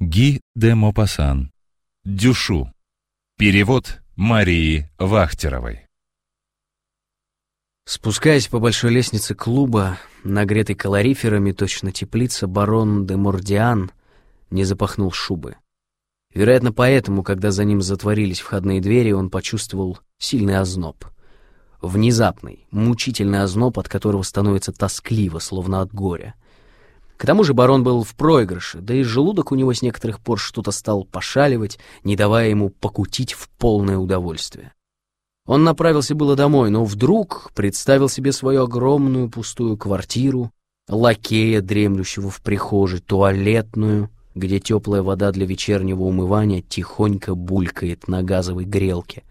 Ги де Мопассан. Дюшу. Перевод Марии Вахтеровой. Спускаясь по большой лестнице клуба, нагретый калориферами точно теплица, барон де Мордиан не запахнул шубы. Вероятно, поэтому, когда за ним затворились входные двери, он почувствовал сильный озноб. Внезапный, мучительный озноб, от которого становится тоскливо, словно от горя — к тому же барон был в проигрыше, да и желудок у него с некоторых пор что-то стал пошаливать, не давая ему покутить в полное удовольствие. Он направился было домой, но вдруг представил себе свою огромную пустую квартиру, лакея, дремлющего в прихожей, туалетную, где теплая вода для вечернего умывания тихонько булькает на газовой грелке,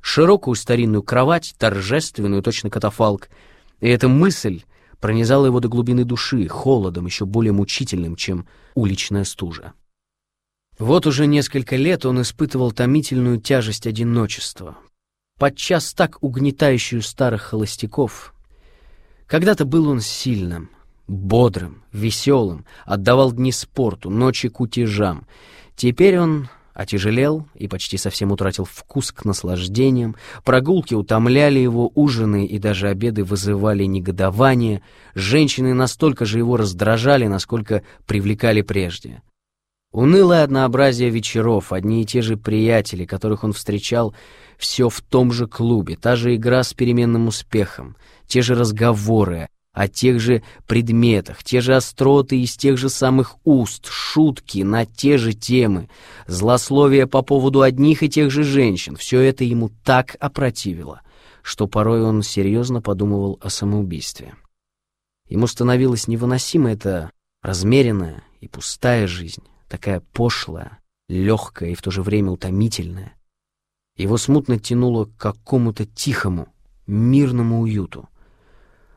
широкую старинную кровать, торжественную, точно катафалк, и эта мысль пронизала его до глубины души, холодом еще более мучительным, чем уличная стужа. Вот уже несколько лет он испытывал томительную тяжесть одиночества, подчас так угнетающую старых холостяков. Когда-то был он сильным, бодрым, веселым, отдавал дни спорту, ночи кутежам. Теперь он отяжелел и почти совсем утратил вкус к наслаждениям, прогулки утомляли его, ужины и даже обеды вызывали негодование, женщины настолько же его раздражали, насколько привлекали прежде. Унылое однообразие вечеров, одни и те же приятели, которых он встречал все в том же клубе, та же игра с переменным успехом, те же разговоры, о тех же предметах, те же остроты из тех же самых уст, шутки на те же темы, злословие по поводу одних и тех же женщин. Все это ему так опротивило, что порой он серьезно подумывал о самоубийстве. Ему становилась невыносима эта размеренная и пустая жизнь, такая пошлая, легкая и в то же время утомительная. Его смутно тянуло к какому-то тихому, мирному уюту —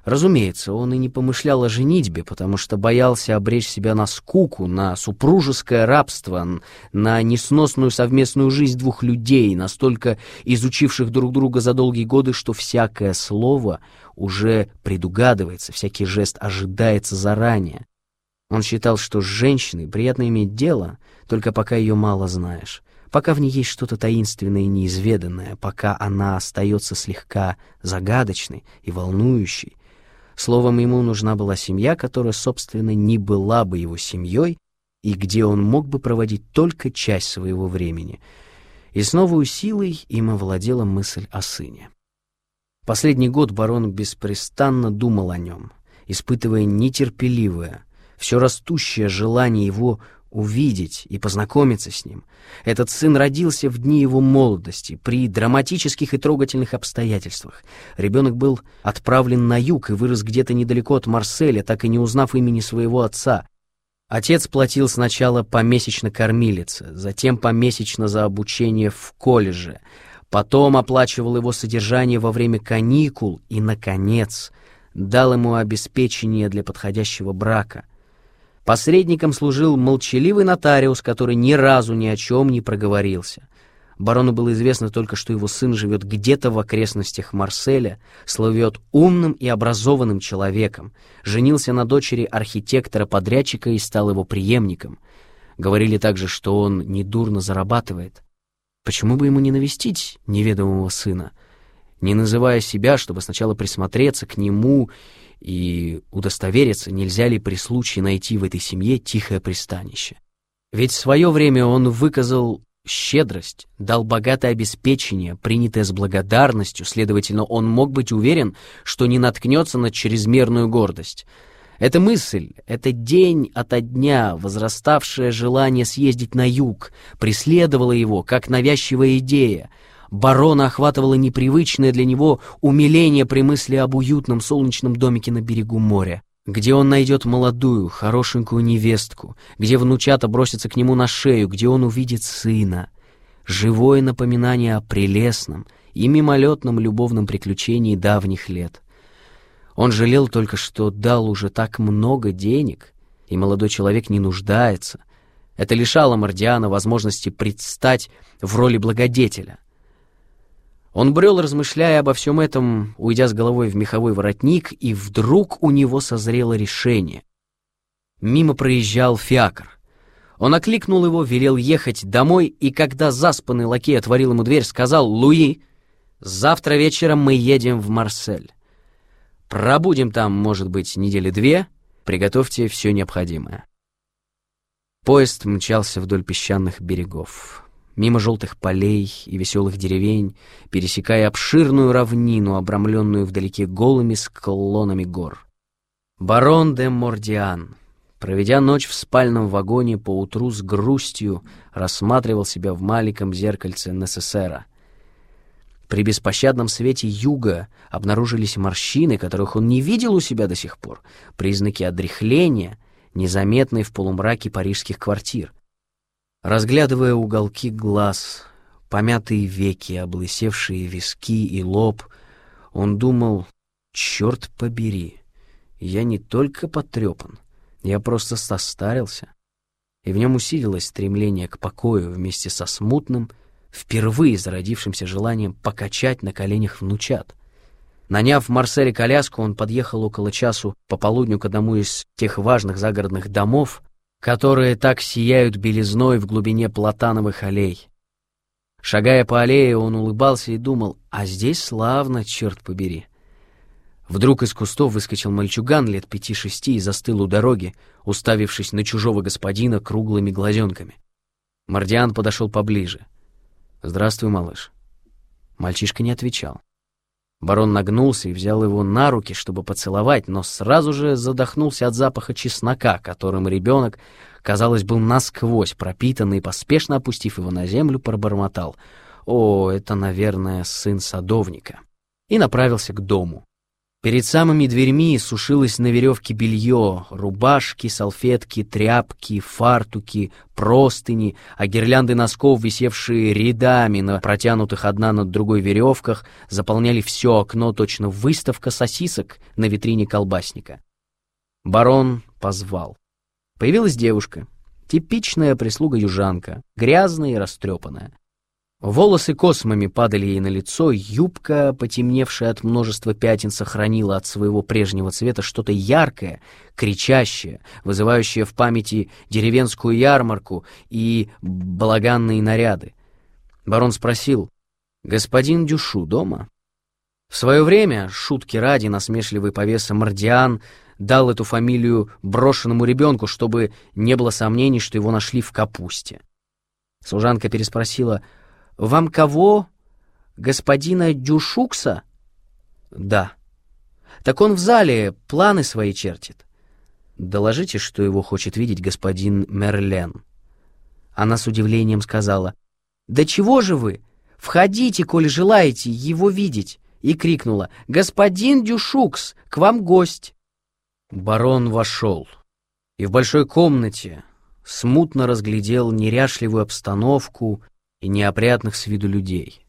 Разумеется, он и не помышлял о женитьбе, потому что боялся обречь себя на скуку, на супружеское рабство, на несносную совместную жизнь двух людей, настолько изучивших друг друга за долгие годы, что всякое слово уже предугадывается, всякий жест ожидается заранее. Он считал, что с женщиной приятно иметь дело, только пока ее мало знаешь, пока в ней есть что-то таинственное и неизведанное, пока она остается слегка загадочной и волнующей, Словом, ему нужна была семья, которая, собственно, не была бы его семьей, и где он мог бы проводить только часть своего времени. И с новой силой им овладела мысль о сыне. Последний год барон беспрестанно думал о нем, испытывая нетерпеливое, все растущее желание его увидеть и познакомиться с ним. Этот сын родился в дни его молодости, при драматических и трогательных обстоятельствах. Ребенок был отправлен на юг и вырос где-то недалеко от Марселя, так и не узнав имени своего отца. Отец платил сначала помесячно кормилице, затем помесячно за обучение в колледже, потом оплачивал его содержание во время каникул и, наконец, дал ему обеспечение для подходящего брака. Посредником служил молчаливый нотариус, который ни разу ни о чем не проговорился. Барону было известно только, что его сын живет где-то в окрестностях Марселя, словет умным и образованным человеком, женился на дочери архитектора-подрядчика и стал его преемником. Говорили также, что он недурно зарабатывает. Почему бы ему не навестить неведомого сына, не называя себя, чтобы сначала присмотреться к нему и удостовериться, нельзя ли при случае найти в этой семье тихое пристанище. Ведь в свое время он выказал щедрость, дал богатое обеспечение, принятое с благодарностью, следовательно, он мог быть уверен, что не наткнется на чрезмерную гордость. Эта мысль, это день ото дня возраставшее желание съездить на юг, преследовало его, как навязчивая идея — Барона охватывало непривычное для него умиление при мысли об уютном солнечном домике на берегу моря, где он найдет молодую, хорошенькую невестку, где внучата бросятся к нему на шею, где он увидит сына. Живое напоминание о прелестном и мимолетном любовном приключении давних лет. Он жалел только, что дал уже так много денег, и молодой человек не нуждается. Это лишало Мордиана возможности предстать в роли благодетеля — он брел, размышляя обо всем этом, уйдя с головой в меховой воротник, и вдруг у него созрело решение. Мимо проезжал фиакр. Он окликнул его, велел ехать домой, и когда заспанный лакей отворил ему дверь, сказал «Луи, завтра вечером мы едем в Марсель. Пробудем там, может быть, недели две, приготовьте все необходимое». Поезд мчался вдоль песчаных берегов, мимо желтых полей и веселых деревень, пересекая обширную равнину, обрамленную вдалеке голыми склонами гор. Барон де Мордиан, проведя ночь в спальном вагоне, поутру с грустью рассматривал себя в маленьком зеркальце НССРа. При беспощадном свете юга обнаружились морщины, которых он не видел у себя до сих пор, признаки одряхления, незаметные в полумраке парижских квартир. Разглядывая уголки глаз, помятые веки, облысевшие виски и лоб, он думал, черт побери, я не только потрепан, я просто состарился. И в нем усилилось стремление к покою вместе со смутным, впервые зародившимся желанием покачать на коленях внучат. Наняв Марселе коляску, он подъехал около часу пополудню к одному из тех важных загородных домов, которые так сияют белизной в глубине платановых аллей. Шагая по аллее, он улыбался и думал, а здесь славно, черт побери. Вдруг из кустов выскочил мальчуган лет пяти-шести и застыл у дороги, уставившись на чужого господина круглыми глазенками. Мардиан подошел поближе. «Здравствуй, малыш». Мальчишка не отвечал. Барон нагнулся и взял его на руки, чтобы поцеловать, но сразу же задохнулся от запаха чеснока, которым ребенок, казалось, был насквозь пропитанный, и, поспешно опустив его на землю, пробормотал. «О, это, наверное, сын садовника». И направился к дому. Перед самыми дверьми сушилось на веревке белье, рубашки, салфетки, тряпки, фартуки, простыни, а гирлянды носков, висевшие рядами на протянутых одна над другой веревках, заполняли все окно точно выставка сосисок на витрине колбасника. Барон позвал. Появилась девушка, типичная прислуга-южанка, грязная и растрепанная. Волосы космами падали ей на лицо, юбка, потемневшая от множества пятен, сохранила от своего прежнего цвета что-то яркое, кричащее, вызывающее в памяти деревенскую ярмарку и балаганные наряды. Барон спросил, «Господин Дюшу дома?» В свое время, шутки ради, насмешливый повеса Мардиан дал эту фамилию брошенному ребенку, чтобы не было сомнений, что его нашли в капусте. Служанка переспросила, — «Вам кого? Господина Дюшукса?» «Да». «Так он в зале планы свои чертит». «Доложите, что его хочет видеть господин Мерлен». Она с удивлением сказала, «Да чего же вы? Входите, коль желаете его видеть!» И крикнула, «Господин Дюшукс, к вам гость!» Барон вошел, и в большой комнате смутно разглядел неряшливую обстановку и неопрятных с виду людей.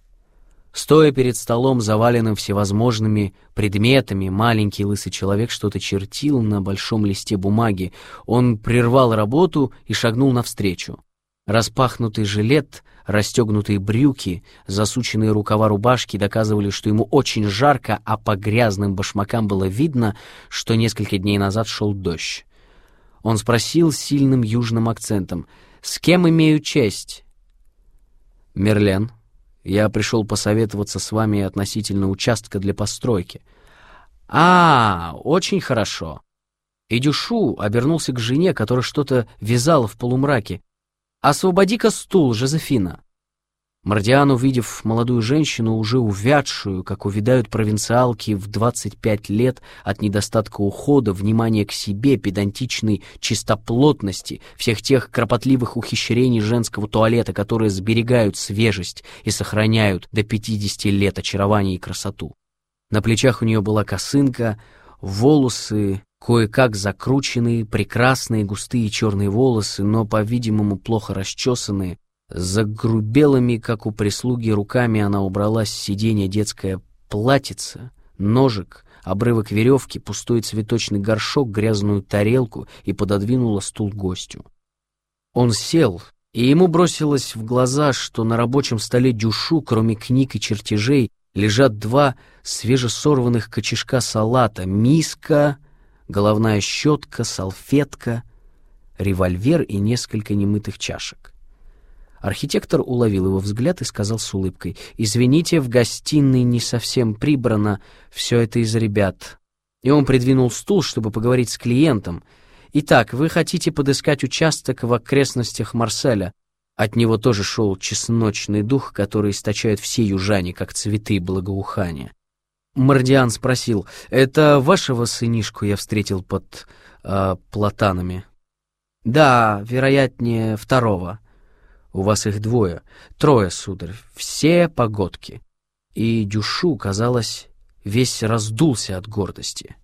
Стоя перед столом, заваленным всевозможными предметами, маленький лысый человек что-то чертил на большом листе бумаги. Он прервал работу и шагнул навстречу. Распахнутый жилет, расстегнутые брюки, засученные рукава рубашки доказывали, что ему очень жарко, а по грязным башмакам было видно, что несколько дней назад шел дождь. Он спросил сильным южным акцентом, «С кем имею честь?» «Мерлен, я пришел посоветоваться с вами относительно участка для постройки». «А, очень хорошо». И Дюшу обернулся к жене, которая что-то вязала в полумраке. «Освободи-ка стул, Жозефина». Мардиан, увидев молодую женщину, уже увядшую, как увядают провинциалки в 25 лет от недостатка ухода, внимания к себе, педантичной чистоплотности, всех тех кропотливых ухищрений женского туалета, которые сберегают свежесть и сохраняют до 50 лет очарование и красоту. На плечах у нее была косынка, волосы кое-как закрученные, прекрасные густые черные волосы, но, по-видимому, плохо расчесанные, Загрубелыми, как у прислуги, руками она убрала с сиденья детское платьице, ножик, обрывок веревки, пустой цветочный горшок, грязную тарелку и пододвинула стул гостю. Он сел, и ему бросилось в глаза, что на рабочем столе дюшу, кроме книг и чертежей, лежат два свежесорванных кочешка салата, миска, головная щетка, салфетка — револьвер и несколько немытых чашек. Архитектор уловил его взгляд и сказал с улыбкой, «Извините, в гостиной не совсем прибрано, все это из ребят». И он придвинул стул, чтобы поговорить с клиентом. «Итак, вы хотите подыскать участок в окрестностях Марселя?» От него тоже шел чесночный дух, который источают все южане, как цветы благоухания. Мардиан спросил, «Это вашего сынишку я встретил под э, платанами?» «Да, вероятнее, второго. У вас их двое. Трое, сударь. Все погодки». И Дюшу, казалось, весь раздулся от гордости.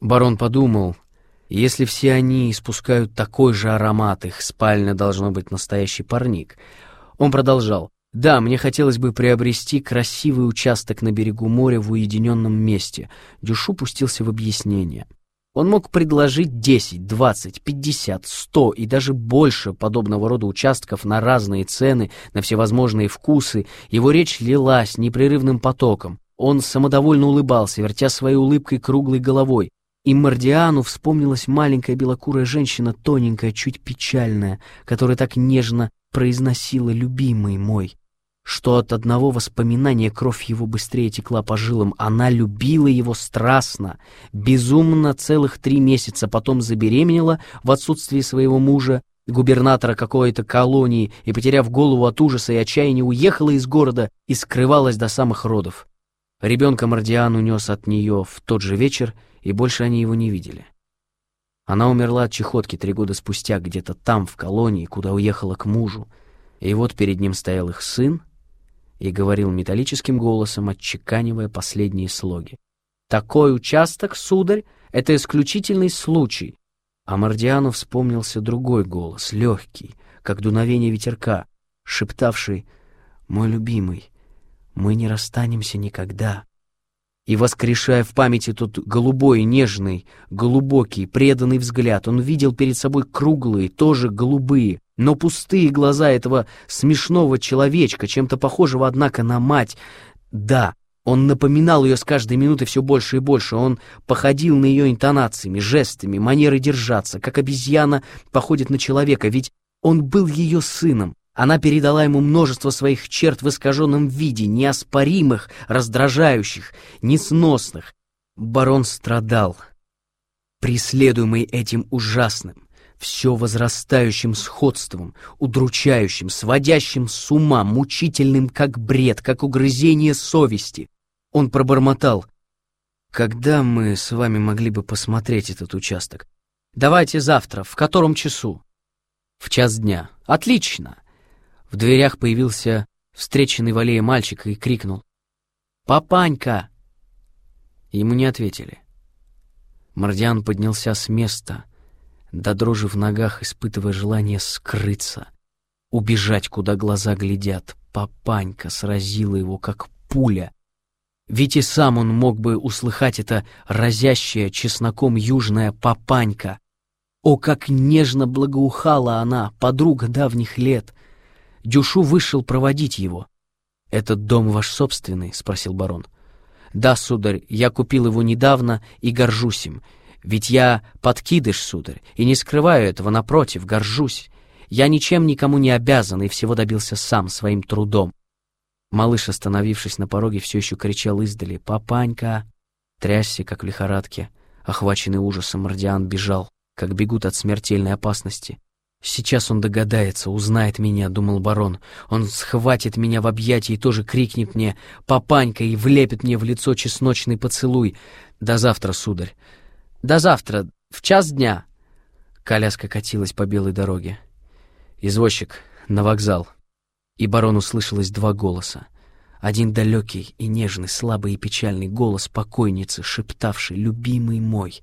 Барон подумал, если все они испускают такой же аромат, их спальня должно быть настоящий парник. Он продолжал. Да, мне хотелось бы приобрести красивый участок на берегу моря в уединенном месте. Дюшу пустился в объяснение. Он мог предложить 10, 20, 50, 100 и даже больше подобного рода участков на разные цены, на всевозможные вкусы. Его речь лилась непрерывным потоком. Он самодовольно улыбался, вертя своей улыбкой круглой головой. И Мардиану вспомнилась маленькая белокурая женщина, тоненькая, чуть печальная, которая так нежно произносила «любимый мой», что от одного воспоминания кровь его быстрее текла по жилам. Она любила его страстно, безумно целых три месяца, потом забеременела в отсутствии своего мужа, губернатора какой-то колонии, и, потеряв голову от ужаса и отчаяния, уехала из города и скрывалась до самых родов. Ребенка Мардиан унес от нее в тот же вечер, и больше они его не видели. Она умерла от чехотки три года спустя, где-то там, в колонии, куда уехала к мужу. И вот перед ним стоял их сын и говорил металлическим голосом, отчеканивая последние слоги. «Такой участок, сударь, это исключительный случай». А Мардиану вспомнился другой голос, легкий, как дуновение ветерка, шептавший «Мой любимый, мы не расстанемся никогда. И, воскрешая в памяти тот голубой, нежный, глубокий, преданный взгляд, он видел перед собой круглые, тоже голубые, но пустые глаза этого смешного человечка, чем-то похожего, однако, на мать. Да, он напоминал ее с каждой минутой все больше и больше. Он походил на ее интонациями, жестами, манерой держаться, как обезьяна походит на человека, ведь он был ее сыном. Она передала ему множество своих черт в искаженном виде, неоспоримых, раздражающих, несносных. Барон страдал, преследуемый этим ужасным, все возрастающим сходством, удручающим, сводящим с ума, мучительным, как бред, как угрызение совести. Он пробормотал. «Когда мы с вами могли бы посмотреть этот участок? Давайте завтра. В котором часу?» «В час дня. Отлично!» В дверях появился встреченный в аллее мальчик и крикнул. «Папанька!» Ему не ответили. Мардиан поднялся с места, до дрожи в ногах, испытывая желание скрыться, убежать, куда глаза глядят. Папанька сразила его, как пуля. Ведь и сам он мог бы услыхать это разящее чесноком южная папанька. О, как нежно благоухала она, подруга давних лет! Дюшу вышел проводить его. «Этот дом ваш собственный?» — спросил барон. «Да, сударь, я купил его недавно и горжусь им. Ведь я подкидыш, сударь, и не скрываю этого, напротив, горжусь. Я ничем никому не обязан и всего добился сам, своим трудом». Малыш, остановившись на пороге, все еще кричал издали «Папанька!» Трясся, как в лихорадке. Охваченный ужасом, Мардиан бежал, как бегут от смертельной опасности. «Сейчас он догадается, узнает меня», — думал барон. «Он схватит меня в объятия и тоже крикнет мне «Папанька!» и влепит мне в лицо чесночный поцелуй. До завтра, сударь. До завтра, в час дня». Коляска катилась по белой дороге. «Извозчик, на вокзал». И барон услышалось два голоса. Один далекий и нежный, слабый и печальный голос покойницы, шептавший «любимый мой»,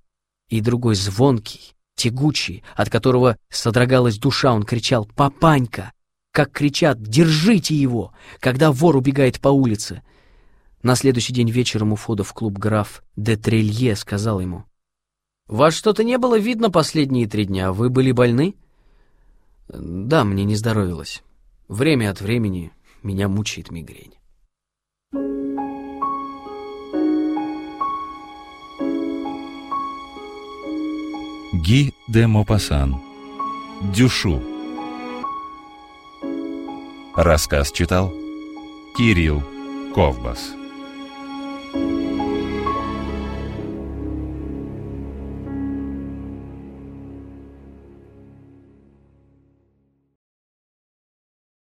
и другой звонкий, тягучий, от которого содрогалась душа, он кричал «Папанька!» Как кричат «Держите его!» когда вор убегает по улице. На следующий день вечером у входа в клуб граф де Трелье сказал ему «Вас что-то не было видно последние три дня, вы были больны?» «Да, мне не здоровилось. Время от времени меня мучает мигрень». Ги де Мопассан. Дюшу. Рассказ читал Кирилл Ковбас.